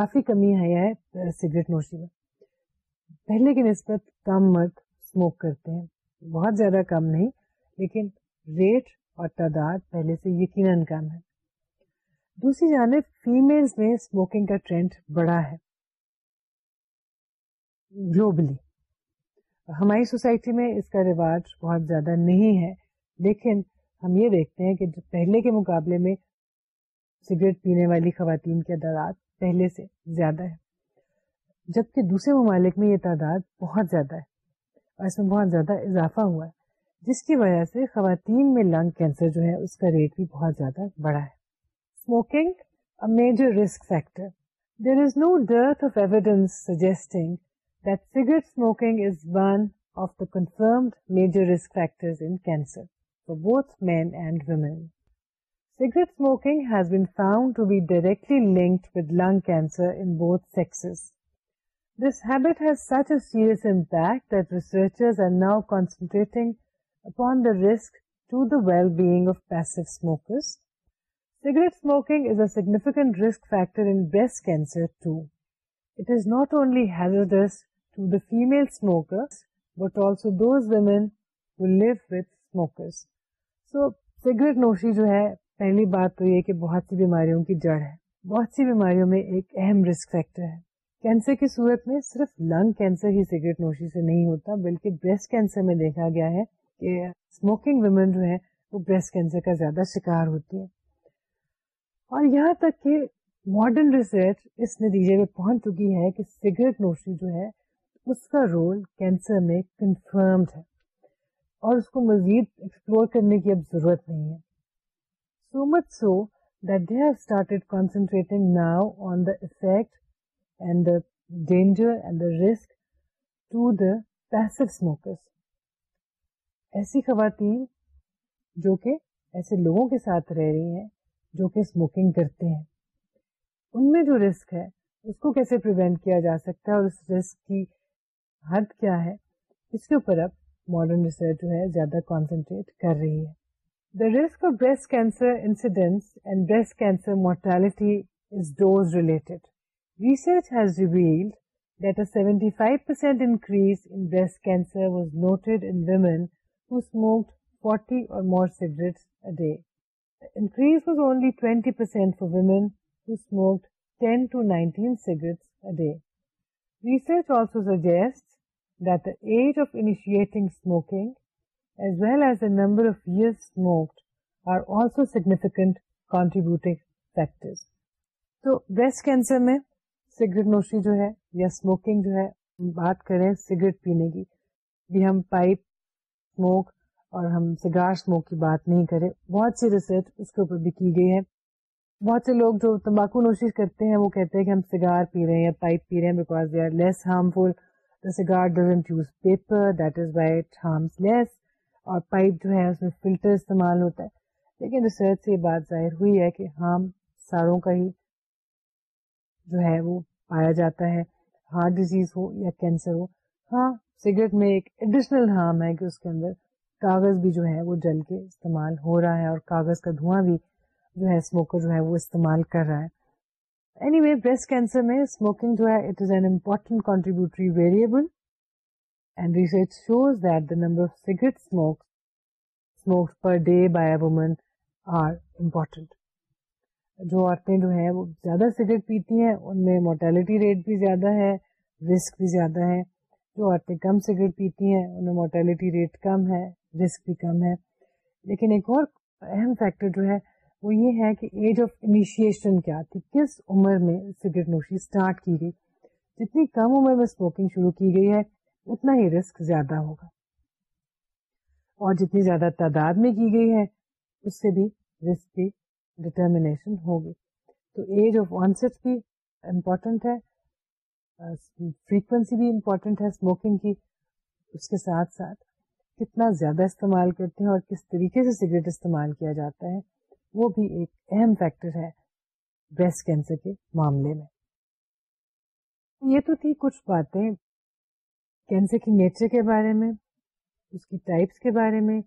کافی کمی آیا ہے سگریٹ نوشی میں پہلے کی نسبت کم مرد اسموک کرتے ہیں بہت زیادہ کم نہیں لیکن ریٹ اور تعداد پہلے سے یقیناً کم ہے دوسری جانب فیمیلس میں اسموکنگ کا ٹرینڈ بڑا ہے گلوبلی ہماری سوسائٹی میں اس کا رواج بہت زیادہ نہیں ہے لیکن ہم یہ دیکھتے ہیں کہ پہلے کے مقابلے میں سگریٹ پینے والی خواتین کی تعداد پہلے سے زیادہ ہے جبکہ دوسرے ممالک میں یہ تعداد بہت زیادہ ہے اور اس میں بہت زیادہ اضافہ ہوا ہے جس کی وجہ سے خواتین میں لنگ کینسر جو ہے اس کا ریٹ بھی بہت زیادہ بڑا ہے major risk factor there is no ڈرڈنسٹ cigarette major risk factor cigarette found to be directly linked with lung case habit has such a serious impact researchers are now concentrating upon the risk to the well big of passers cigarette smoking is a significant risk factor to it is not only نوشی جو ہے پہلی بات تو یہ کہ بہت سی بیماریوں کی جڑ ہے بہت سی بیماریوں میں ایک اہم رسک فیکٹر ہے کینسر کی صورت میں صرف لنگ کینسر ہی سگریٹ نوشی سے نہیں ہوتا بلکہ بریسٹ کینسر میں دیکھا گیا ہے کہ اسموکنگ ویمن جو ہے وہ بریسٹ کینسر کا زیادہ شکار ہوتی ہے اور یہاں تک کہ ماڈرن ریسرچ اس نتیجے پہ پہنچ چکی ہے کہ سگریٹ نوشی جو ہے اس کا رول کینسر میں کنفرمڈ ہے اور اس کو مزید ایکسپلور کرنے کی اب ضرورت نہیں ہے so much so that they have started concentrating now on the effect and the danger and the risk to the passive smokers ایسی خواتین جو کہ ایسے لوگوں کے ساتھ رہ رہی ہیں جو کہ اسموکنگ کرتے ہیں ان میں جو رسک ہے اس کو کیسے day. Day number of year smoke are also significant contributing factor to breast cancer میں سگریٹ نوشی جو ہے یا اسموکنگ جو ہے بات کریں سگریٹ پینے کی بھی ہم پائپ اسموک اور ہم سگار اسموک کی بات نہیں کریں بہت سی ریسرچ اس کے اوپر بھی کی گئی ہے بہت سے لوگ جو تمباکو نوشی کرتے ہیں وہ کہتے ہیں کہ ہم سگار پی رہے ہیں یا پائپ پی رہے ہیں because they are less harmful the cigar doesn't use paper that is harmless اور پائپ جو ہے اس میں فلٹر استعمال ہوتا ہے لیکن ریسرچ سے یہ بات ظاہر ہوئی ہے کہ ہارم ساروں کا ہی جو ہے وہ پایا جاتا ہے ہارٹ ڈیزیز ہو یا کینسر ہو ہاں سگریٹ میں ایک ایڈیشنل ہارم ہے کہ اس کے اندر کاغذ بھی جو ہے وہ جل کے استعمال ہو رہا ہے اور کاغذ کا دھواں بھی جو ہے اسموکر جو ہے وہ استعمال کر رہا ہے اینی وے بریسٹ کینسر میں اسموکنگ جو ہے it is an important contributory variable and research shows that the number of cigarette smokes per day by woman are جو عورتیں جو ہیں وہ زیادہ سگریٹ پیتی ہیں ان میں مورٹیلٹی ریٹ بھی زیادہ ہے رسک بھی زیادہ ہے جو عورتیں کم سگریٹ پیتی ہیں ان میں مورٹیلٹی ریٹ کم ہے رسک بھی کم ہے لیکن ایک اور اہم فیکٹر جو ہے وہ یہ ہے کہ ایج آف انیشیشن کیا تھی کس عمر میں سگریٹ نوشی اسٹارٹ کی گئی جتنی کم عمر میں اسموکنگ شروع کی گئی ہے اتنا ہی رسک زیادہ ہوگا اور جتنی زیادہ تعداد میں کی گئی ہے اس سے بھی رسک کی ڈٹرمنیشن ہوگی تو ایج آف آنسٹ بھی امپورٹنٹ ہے فریکوینسی بھی امپورٹنٹ ہے اسموکنگ کی اس کے ساتھ ساتھ کتنا زیادہ استعمال کرتے ہیں اور کس طریقے سے سگریٹ استعمال کیا جاتا ہے وہ بھی ایک اہم فیکٹر ہے بریسٹ کینسر کے معاملے میں یہ تو تھی کچھ باتیں کینسر کی نیچر کے بارے میں اس کی ٹائپس کے بارے میں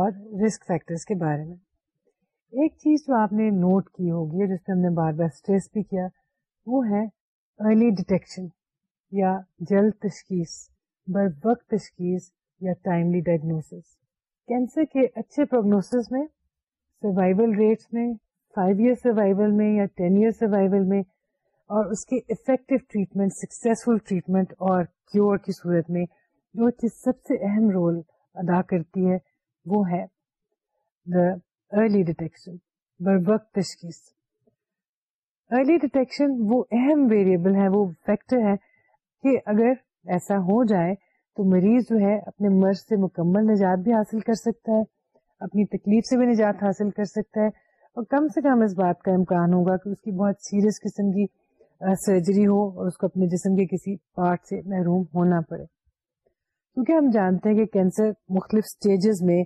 اور رسک فیکٹرس کے بارے میں ایک چیز جو آپ نے نوٹ کی ہوگی جس پہ ہم نے بار بار اسٹریس بھی کیا وہ ہے ارلی ڈیٹیکشن یا جلد تشخیص بر وقت تشخیص یا ٹائملی ڈائگنوسس کینسر کے اچھے پروگنوسز میں سروائول ریٹس میں فائیو ایئر میں یا ٹین ایئر سروائول میں اور اس کے افیکٹو ٹریٹمنٹ سکسیزفل ٹریٹمنٹ اور کیور کی صورت میں جو چیز سب سے اہم رول ادا کرتی ہے وہ ہے دا ارلی ڈیٹیکشن بر وقت تشخیص ارلی ڈیٹیکشن وہ اہم ویریبل ہے وہ فیکٹر ہے کہ اگر ایسا ہو جائے تو مریض جو ہے اپنے مرض سے مکمل نجات بھی حاصل کر سکتا ہے اپنی تکلیف سے بھی نجات حاصل کر سکتا ہے اور کم سے کم اس بات کا امکان ہوگا کہ اس کی بہت سیریس قسم کی سرجری ہو اور اس کو اپنے جسم کے کسی پارٹ سے محروم ہونا پڑے کیونکہ ہم جانتے ہیں کہ کینسر مختلف سٹیجز میں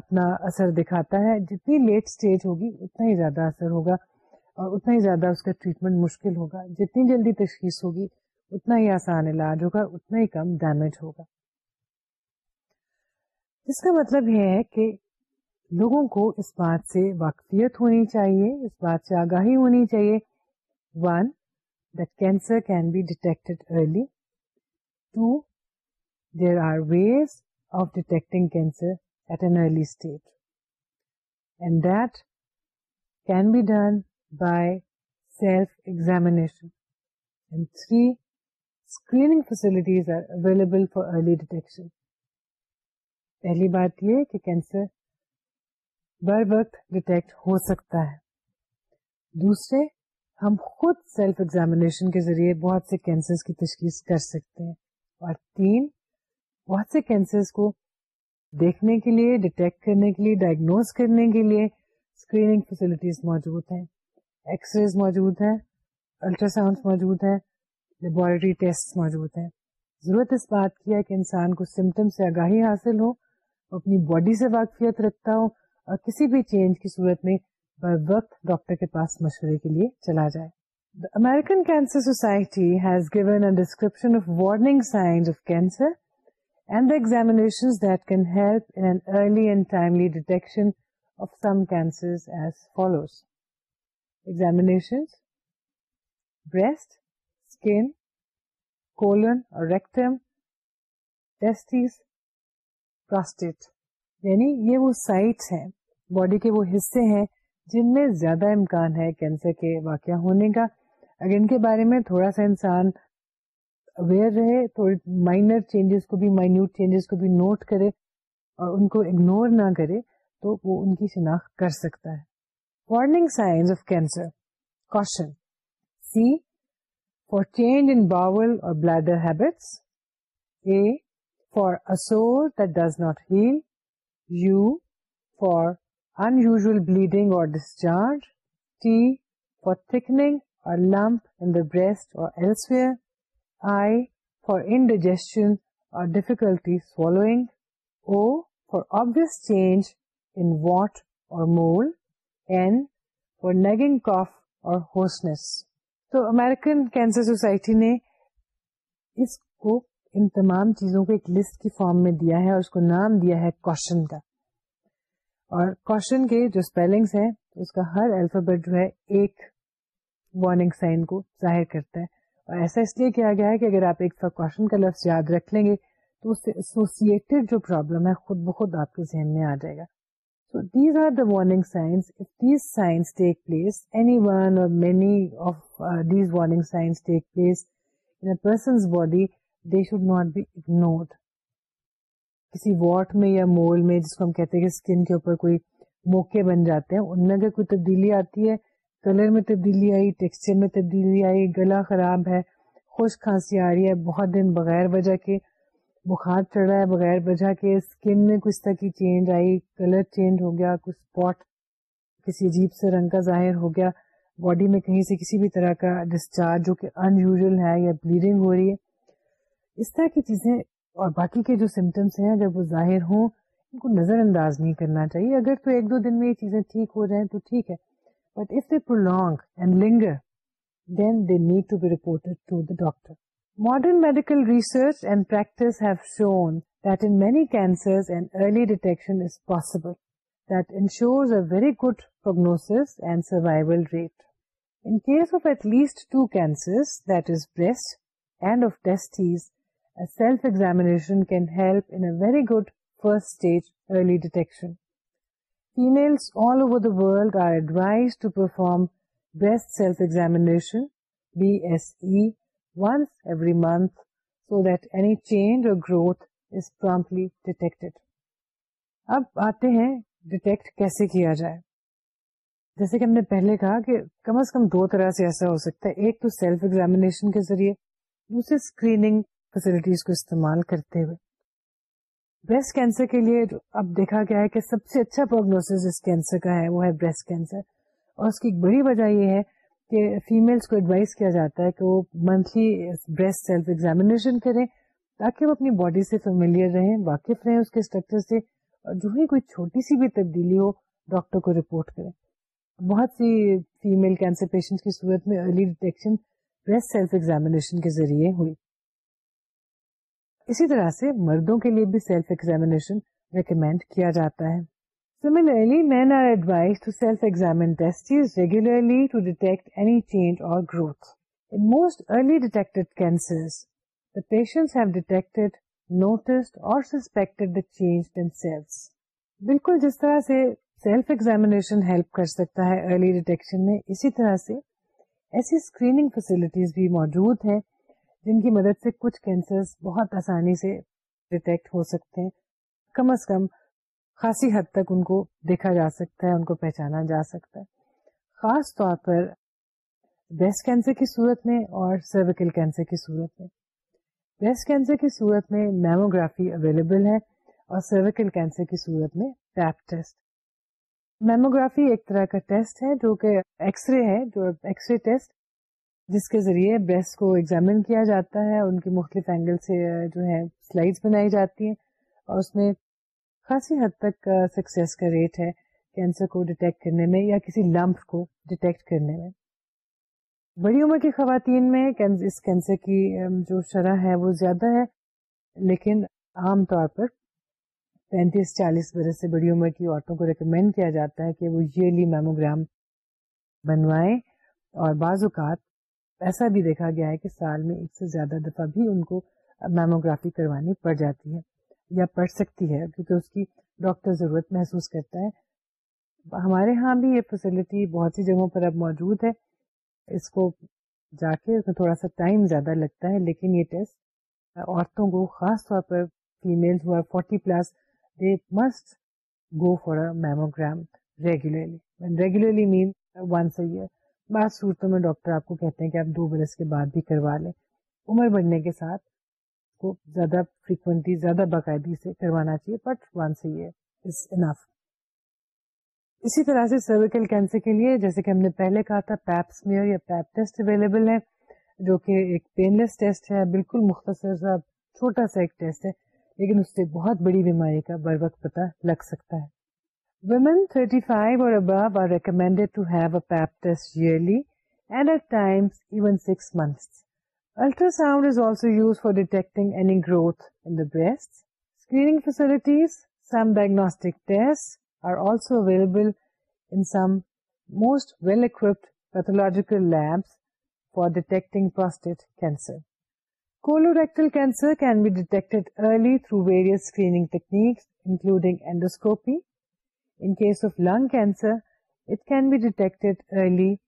اپنا اثر دکھاتا ہے جتنی لیٹ سٹیج ہوگی اتنا ہی زیادہ اثر ہوگا اور اتنا ہی زیادہ اس کا ٹریٹمنٹ مشکل ہوگا جتنی جلدی تشخیص ہوگی اتنا ہی آسان علاج ہوگا اتنا ہی کم ڈیمیج ہوگا اس کا مطلب یہ ہے کہ لوگوں کو اس بات سے واقفیت ہونی چاہیے اس بات سے آگاہی ہونی چاہیے when cancer can be detected early two there are ways of detecting cancer at an early stage and that can be done by self examination three screening facilities are available for early detection پہلی بات یہ کہ cancer بر وقت detect ہو سکتا ہے دوسرے ہم خود سیلف ایگزامیشن کے ذریعے بہت سے کینسر کی تشخیص کر سکتے ہیں اور تین بہت سے کینسر کو دیکھنے کے لیے ڈیٹیکٹ کرنے کے لیے ڈائگنوز کرنے کے لیے اسکریننگ فیسلٹیز موجود ہیں ایکس ریز موجود ہیں الٹرا ساؤنڈ موجود ہیں لیبوریٹری ٹیسٹ موجود ہیں ضرورت اس بات کی ہے کہ انسان کو سمٹم سے آگاہی حاصل ہو اپنی باڈی سے واقفیت رکھتا ہو اور کسی بھی چینج کی صورت میں بر وقت ڈاکٹر کے پاس مشورے کے لیے چلا جائے American cancer society description of warning of cancer and of that can as detection breast skin colon اور ریکٹم ٹیسٹیز یعنی یہ وہ سائٹس ہیں باڈی کے وہ حصے ہیں جن میں زیادہ امکان ہے کینسر کے واقع ہونے کا اگر ان کے بارے میں تھوڑا سا انسان اویئر رہے تھوڑی مائنر چینجز کو بھی مائنیوٹ چینجز کو بھی نوٹ کرے اور ان کو اگنور نہ کرے تو وہ ان کی شناخت کر سکتا ہے وارنگ سائنس آف کینسر کو بلاڈر ہیبیٹس ڈز ناٹ ہی انگ or discharge T for thing or lump in breast or elsewhere I for indigestion اور ڈفکلٹیز فالوئنگ او فار آبس چینج اور مول نگنگ کاف اور ہوسنس تو امیرکن کینسر سوسائٹی نے اس کو ان تمام چیزوں کو ایک لسٹ کی فارم میں دیا ہے اور اس کو نام دیا ہے کوشن کا اور کوشن کے جو اسپیلنگس ہیں اس کا ہر الفابیٹ جو ہے ایک وارننگ سائن کو ظاہر کرتا ہے اور ایسا اس لیے کیا گیا ہے کہ اگر آپ ایک کوشن کا لفظ یاد رکھ لیں گے تو اس سے ایسوسیٹیڈ جو پرابلم ہے خود بخود آپ کے ذہن میں آ جائے گا So these are the warning signs. If these signs take place, any one or many of uh, these warning signs take place in a person's body, they should not be ignored. کسی wart میں یا mole میں جس کو ہم کہتے ہیں کہ اسکن کے اوپر کوئی موقعے بن جاتے ہیں ان میں اگر کوئی تبدیلی آتی ہے کلر میں تبدیلی آئی ٹیکسچر میں تبدیلی آئی گلا خراب ہے خشک کھانسی آ رہی ہے بہت دن بغیر وجہ کے بخار چڑھ رہا ہے بغیر وجہ کے اسکن میں کچھ طرح کی چینج آئی کلر چینج ہو گیا کچھ اسپاٹ کسی عجیب سے رنگ کا ظاہر ہو گیا باڈی میں کہیں سے کسی بھی طرح کا ڈسچارج جو کہ ان یوزل ہے یا بلیڈنگ ہو رہی ہے اس طرح کی چیزیں اور باقی کے جو سمٹمس ہیں اگر وہ ظاہر ہوں ان کو نظر انداز نہیں کرنا چاہیے اگر تو ایک دو دن میں یہ چیزیں ٹھیک ہو جائیں تو ٹھیک ہے but if they per and linger then they need to be to the doctor modern medical research practice female B S E once every month so that any change or growth is promptly detected. اب آتے ہیں detect کیسے کیا جائے جیسے کہ ہم نے پہلے کہا کہ کم از کم دو طرح سے ایسا ہو سکتا ہے ایک تو سیلف ایگزامیشن کے ذریعے دوسرے اسکریننگ فیسلٹیز کو استعمال کرتے ہوئے بریسٹ کینسر کے لیے اب دیکھا گیا ہے کہ سب سے اچھا پروگنوس اس کینسر کا ہے وہ ہے بریسٹ کینسر اور اس کی ایک بڑی وجہ یہ ہے کہ فیملس کو ایڈوائز کیا جاتا ہے کہ وہ منتھلی بریسٹ سیلف ایگزامینیشن کریں تاکہ وہ اپنی باڈی سے فیملیئر رہیں واقف رہیں اس کے اسٹرکچر سے اور جو ہی کوئی چھوٹی سی بھی تبدیلی ہو ڈاکٹر کو رپورٹ کریں بہت سی فیمل کینسر پیشنٹ کی صورت میں early detection breast self examination کے ذریعے ہوئی اسی طرح سے مردوں کے لیے بھی سیلف ایگزامینیشن ریکمینڈ کیا جاتا ہے Similarly, men are advised to to self-examine testes regularly detect any change change or or growth. In most early detected detected, cancers, the the patients have noticed suspected themselves. بالکل جس طرح سے self examination help کر سکتا ہے early detection میں اسی طرح سے ایسی اسکریننگ فیسلٹیز بھی موجود ہیں جن کی مدد سے کچھ کینسر بہت آسانی سے ڈیٹیکٹ ہو سکتے ہیں کم از کم خاصی حد تک ان کو دیکھا جا سکتا ہے ان کو پہچانا جا سکتا ہے خاص طور پر بریسٹ کینسر کی صورت میں اور سرویکل کینسر کی صورت میں بریسٹ کینسر کی صورت میں میموگرافی اویلیبل ہے اور سرویکل کینسر کی صورت میں پیپ ٹیسٹ میموگرافی ایک طرح کا ٹیسٹ ہے جو کہ ایکس رے ہے جو ایکس رے ٹیسٹ جس کے ذریعے بریسٹ کو ایگزامن کیا جاتا ہے ان کی مختلف اینگل سے جو ہے سلائیڈ بنائی جاتی ہیں اور اس میں خاصی حد تک سکسیس کا ریٹ ہے کینسر کو ڈیٹیکٹ کرنے میں یا کسی لمف کو ڈیٹیکٹ کرنے میں بڑی عمر کی خواتین میں اس کینسر کی جو شرح ہے وہ زیادہ ہے لیکن عام طور پر پینتیس چالیس برس سے بڑی عمر کی عورتوں کو ریکمینڈ کیا جاتا ہے کہ وہ ایئرلی میموگرام بنوائیں اور بعض اوقات ایسا بھی دیکھا گیا ہے کہ سال میں ایک سے زیادہ دفعہ بھی ان کو میموگرافی کروانی پڑ جاتی ہے یا پڑھ سکتی ہے کیونکہ اس کی ڈاکٹر ضرورت محسوس کرتا ہے ہمارے ہاں بھی یہ فیسلٹی بہت سی جگہوں پر اب موجود ہے اس کو جا کے تھوڑا سا ٹائم زیادہ لگتا ہے لیکن یہ ٹیسٹ عورتوں کو خاص طور پر female forty plus they must go a mammogram regularly regularly mean once a بعض صورتوں میں ڈاکٹر آپ کو کہتے ہیں کہ آپ دو برس کے بعد بھی کروا لیں عمر بڑھنے کے ساتھ کو زیادہ فریکوینٹلی زیادہ باقاعدگی سے کروانا چاہیے but once is enough اسی طرح سے سروکل کینسر کے لیے جیسے کہ ہم نے پہلے کہا تھا پیپس میئر یا پیپ ٹیسٹ اویلیبل ہے جو کہ ایک پین لیس ٹیسٹ ہے بالکل مختصر سا چھوٹا سا ایک ٹیسٹ ہے لیکن اس سے بہت بڑی بیماری کا بر وقت پتہ لگ سکتا ہے ویمن 35 فائیو اور above are recommended to have a Pap test yearly and at times even six months ultrasound is also use for detecting facilities some diagnostical lies for detecting cancer colorectal cancer can be detected early through various screen techniques including endoscopy in case of lung cancer it can detected early's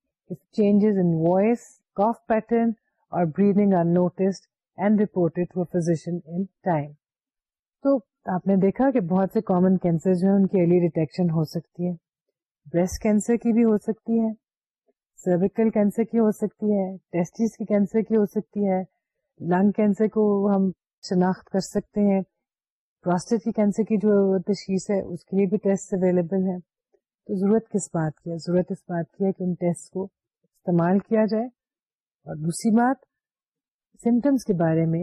in voice cough pattern اور breathing noticed and reported to in time تو آپ نے دیکھا کہ بہت سے common cancer جو ہیں ان کی ارلی ڈیٹیکشن ہو سکتی ہے بریسٹ کینسر کی بھی ہو سکتی ہے سرویکل کینسر کی ہو سکتی ہے ٹیسٹیز کی کینسر کی ہو سکتی ہے لنگ کینسر کو ہم شناخت کر سکتے ہیں پروسٹیٹ کی کینسر کی جو تشخیص ہے اس کے لیے بھی ٹیسٹ اویلیبل ہیں تو ضرورت کس بات کی ہے ضرورت اس بات کی ہے کہ ان ٹیسٹ کو استعمال کیا جائے اور دوسری بات سمٹمس کے بارے میں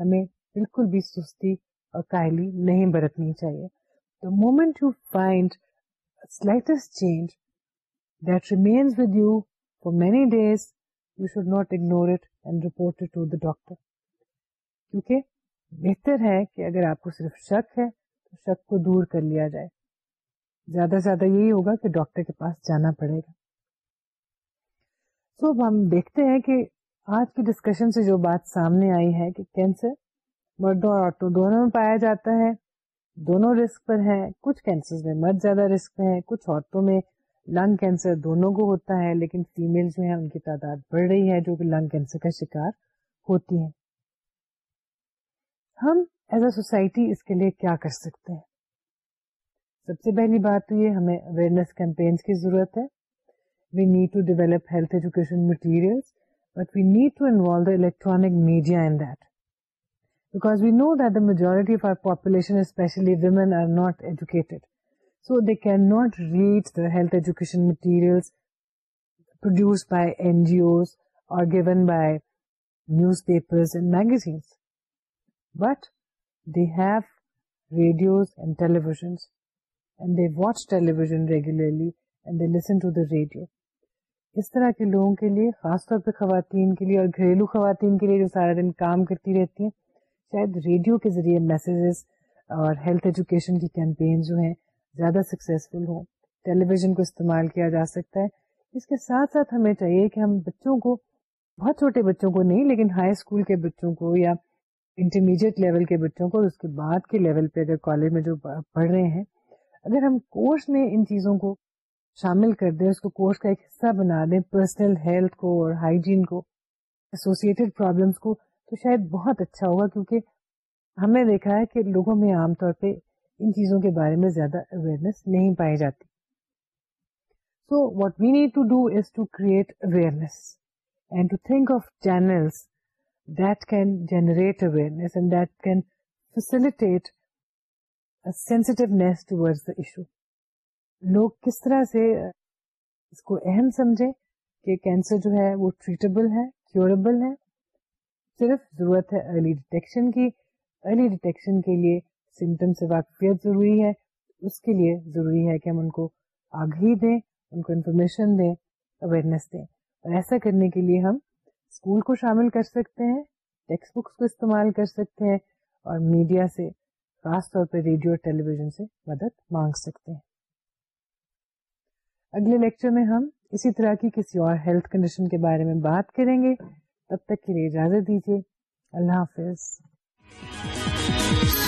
ہمیں بالکل بھی سستی اور کائلی نہیں برتنی چاہیے the moment you find slightest change that remains with you for many days you should not ignore it and report to the doctor کیونکہ بہتر ہے کہ اگر آپ کو صرف شک ہے تو شک کو دور کر لیا جائے زیادہ سے زیادہ یہی ہوگا کہ ڈاکٹر کے پاس جانا پڑے گا سو اب ہم دیکھتے ہیں کہ آج کے ڈسکشن سے جو بات سامنے آئی ہے کہ کینسر مردوں اور دونوں میں پایا جاتا ہے دونوں رسک پر ہیں کچھ کینسر میں مرد زیادہ رسک پہ ہیں کچھ عورتوں میں لنگ کینسر دونوں کو ہوتا ہے لیکن فیمل جو ہیں ان کی تعداد بڑھ رہی ہے جو کہ لنگ کینسر کا شکار ہوتی ہیں ہم ایز اے سوسائٹی اس کے لیے کیا کر سکتے ہیں سب سے پہلی بات تو یہ ہمیں اویئرنیس کیمپینس کی ضرورت ہے we need to develop health education materials, but we need to involve the electronic media in that. Because we know that the majority of our population, especially women, are not educated. So they cannot read the health education materials produced by NGOs or given by newspapers and magazines. But they have radios and televisions, and they watch television regularly, and they listen to the radio. اس طرح کے لوگوں کے لیے خاص طور پہ خواتین کے لیے اور گھریلو خواتین کے لیے جو سارا دن کام کرتی رہتی ہیں شاید ریڈیو کے ذریعے میسیجز اور ہیلتھ ایجوکیشن کی کیمپین جو ہیں زیادہ سکسیزفل ہوں ٹیلی ویژن کو استعمال کیا جا سکتا ہے اس کے ساتھ ساتھ ہمیں چاہیے کہ ہم بچوں کو بہت چھوٹے بچوں کو نہیں لیکن ہائی اسکول کے بچوں کو یا انٹرمیڈیٹ لیول کے بچوں کو اس کے بعد کے لیول پہ اگر کالج میں جو پڑھ رہے ہیں اگر ہم کورس میں ان چیزوں کو شامل کر دیں اس کو کورس کا ایک حصہ بنا دیں پرسنل ہیلتھ کو اور ہائیجین کو پرابلمس کو تو شاید بہت اچھا ہوگا کیونکہ ہم نے دیکھا ہے کہ لوگوں میں عام طور پہ ان چیزوں کے بارے میں زیادہ اویئرنیس نہیں پائی جاتی so what we need to do is to create awareness and to think of channels that can generate awareness and that can facilitate sensitiveness the issue لوگ کس طرح سے اس کو اہم سمجھے کہ کینسر جو ہے وہ ٹریٹبل ہے کیوریبل ہے صرف ضرورت ہے ارلی ڈیٹیکشن کی ارلی ڈیٹیکشن کے لیے سمٹم سے واقفیت ضروری ہے اس کے لیے ضروری ہے کہ ہم ان کو آگہی دیں ان کو انفارمیشن دیں اویئرنیس دیں اور ایسا کرنے کے لیے ہم اسکول کو شامل کر سکتے ہیں ٹیکسٹ بکس کو استعمال کر سکتے ہیں اور میڈیا سے خاص طور پہ ریڈیو اور ٹیلی ویژن سے مدد مانگ سکتے ہیں اگلے لیکچر میں ہم اسی طرح کی کسی اور ہیلتھ کنڈیشن کے بارے میں بات کریں گے تب تک کے لیے اجازت دیجیے اللہ حافظ